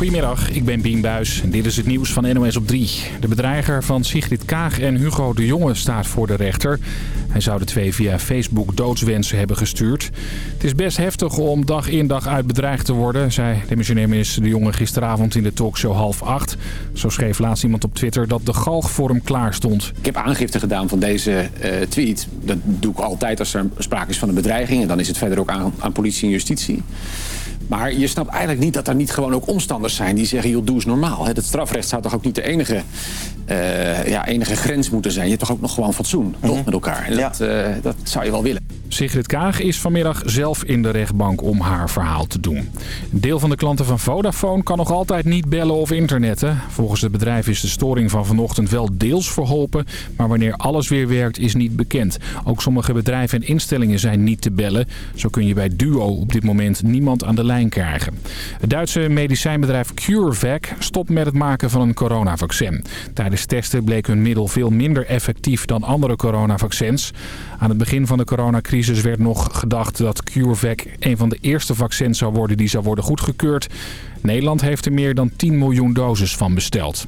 Goedemiddag, ik ben Bien Buis en dit is het nieuws van NOS op 3. De bedreiger van Sigrid Kaag en Hugo de Jonge staat voor de rechter. Hij zou de twee via Facebook doodswensen hebben gestuurd. Het is best heftig om dag in dag uit bedreigd te worden... zei demissionair minister de Jonge gisteravond in de talkshow half acht. Zo schreef laatst iemand op Twitter dat de galg voor hem klaar stond. Ik heb aangifte gedaan van deze uh, tweet. Dat doe ik altijd als er sprake is van een bedreiging. En dan is het verder ook aan, aan politie en justitie. Maar je snapt eigenlijk niet dat er niet gewoon ook omstanders zijn die zeggen, joh, doe eens normaal. Het strafrecht zou toch ook niet de enige, uh, ja, enige grens moeten zijn. Je hebt toch ook nog gewoon fatsoen, toch, mhm. met elkaar. En dat, uh, dat zou je wel willen. Sigrid Kaag is vanmiddag zelf in de rechtbank om haar verhaal te doen. Een deel van de klanten van Vodafone kan nog altijd niet bellen of internetten. Volgens het bedrijf is de storing van vanochtend wel deels verholpen... maar wanneer alles weer werkt is niet bekend. Ook sommige bedrijven en instellingen zijn niet te bellen. Zo kun je bij Duo op dit moment niemand aan de lijn krijgen. Het Duitse medicijnbedrijf CureVac stopt met het maken van een coronavaccin. Tijdens testen bleek hun middel veel minder effectief dan andere coronavaccins. Aan het begin van de coronacrisis werd nog gedacht dat CureVac een van de eerste vaccins zou worden die zou worden goedgekeurd. Nederland heeft er meer dan 10 miljoen doses van besteld.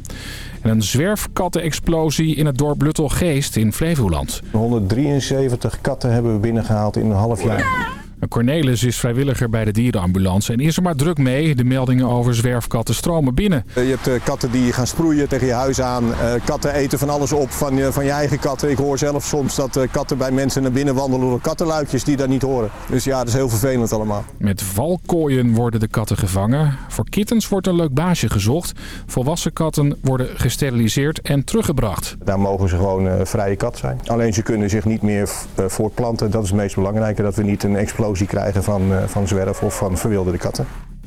En een zwerfkattenexplosie in het dorp Luttelgeest in Flevoland. 173 katten hebben we binnengehaald in een half jaar. Cornelis is vrijwilliger bij de dierenambulance en is er maar druk mee. De meldingen over zwerfkatten stromen binnen. Je hebt eh, katten die gaan sproeien tegen je huis aan. Eh, katten eten van alles op van je, van je eigen katten. Ik hoor zelf soms dat eh, katten bij mensen naar binnen wandelen door kattenluikjes die daar niet horen. Dus ja, dat is heel vervelend allemaal. Met valkooien worden de katten gevangen. Voor kittens wordt een leuk baasje gezocht. Volwassen katten worden gesteriliseerd en teruggebracht. Daar mogen ze gewoon vrije kat zijn. Alleen ze kunnen zich niet meer voortplanten. Dat is het meest belangrijke, dat we niet een explosie krijgen van, uh, van zwerf of van verwilderde katten.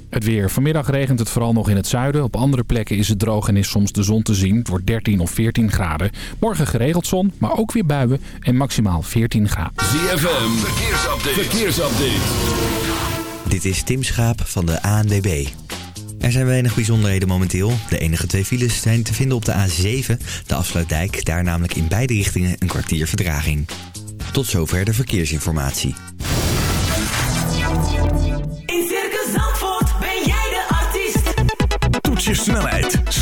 Het weer. Vanmiddag regent het vooral nog in het zuiden. Op andere plekken is het droog en is soms de zon te zien. Het wordt 13 of 14 graden. Morgen geregeld zon, maar ook weer buien en maximaal 14 graden. ZFM, verkeersupdate. verkeersupdate. Dit is Tim Schaap van de ANWB. Er zijn weinig bijzonderheden momenteel. De enige twee files zijn te vinden op de A7, de afsluitdijk. Daar namelijk in beide richtingen een kwartier verdraging. Tot zover de verkeersinformatie.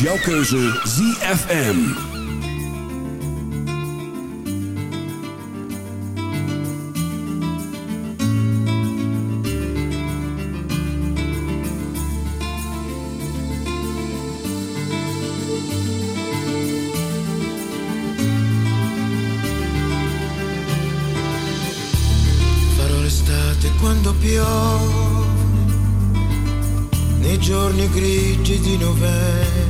Is jouw keuze ZFM. Giorni grigi di novembre.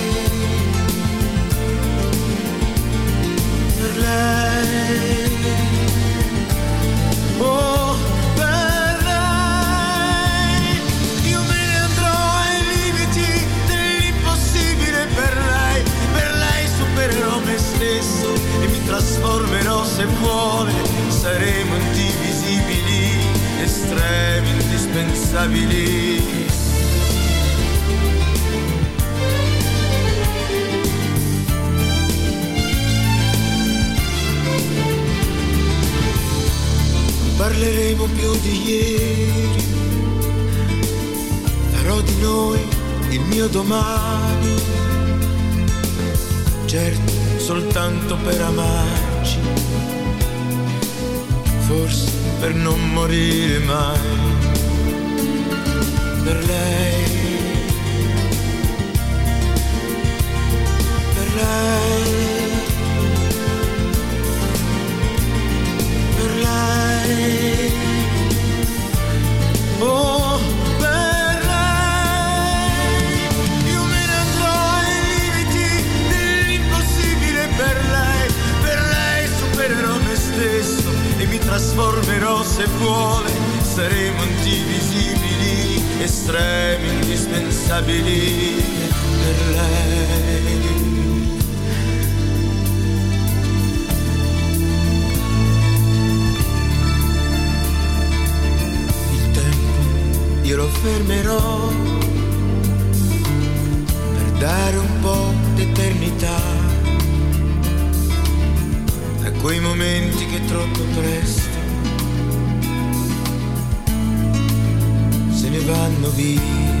vanno via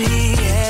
me. Yeah.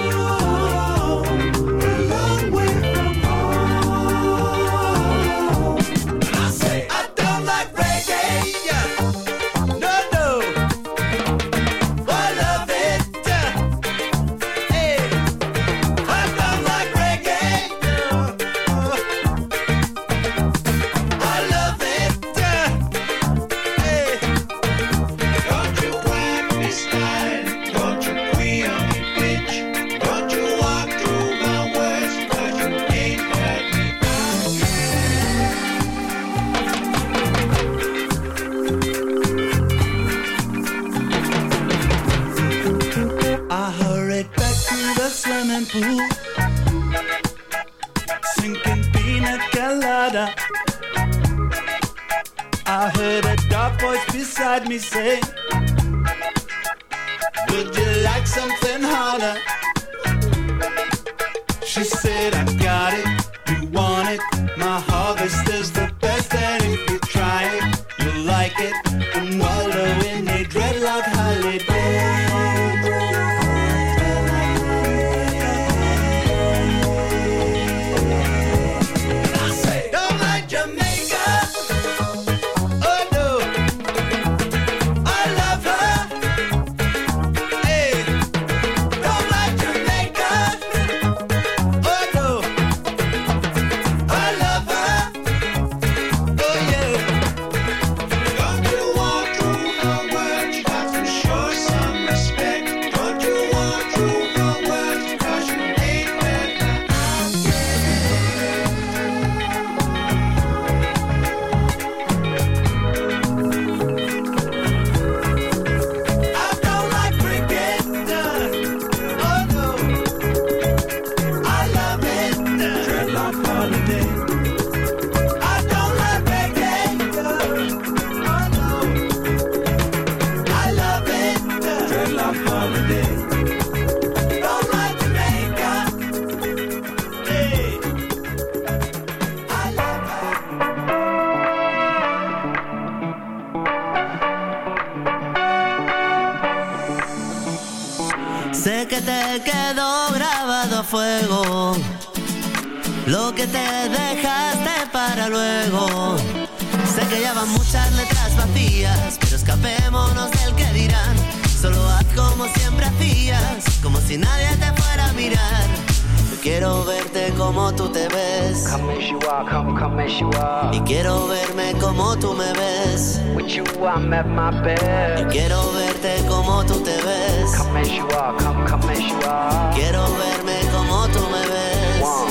As you are. Y quiero verme como tú me ves. With you, I'm at my best. Yo quiero verte como tú te ves. Come as you are, come, come as you are. Quiero verme como tú me ves. One,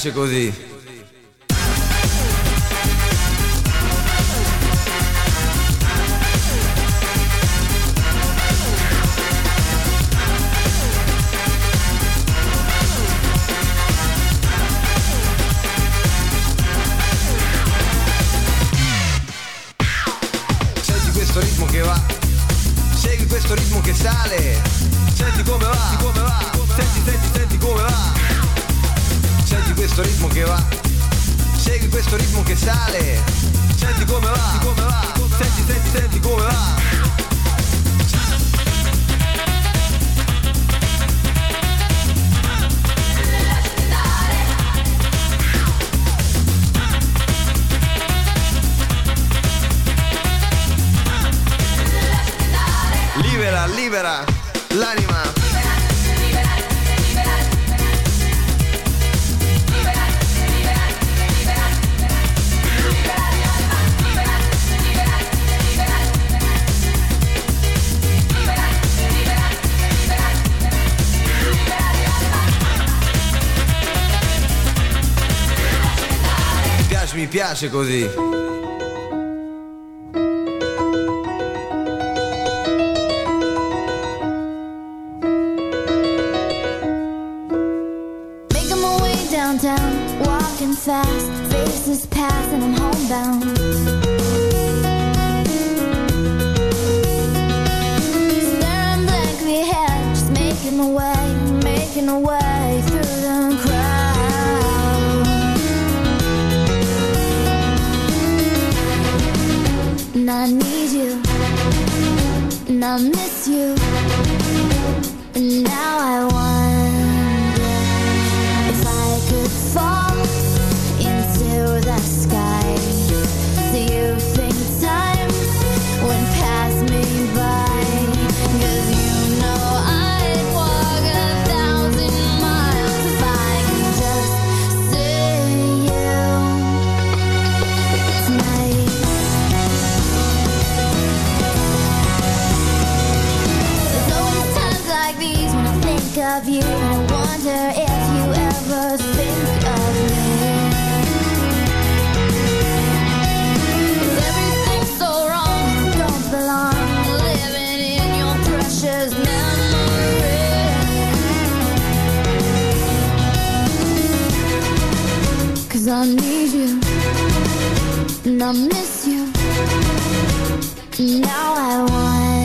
piace così. libera, libera l'anima. Mi piace così. I need you. And I miss you. Now I want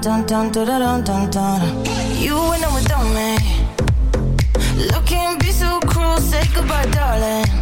da da dun dun dun. You without me. Looking be so cruel, say goodbye, darling.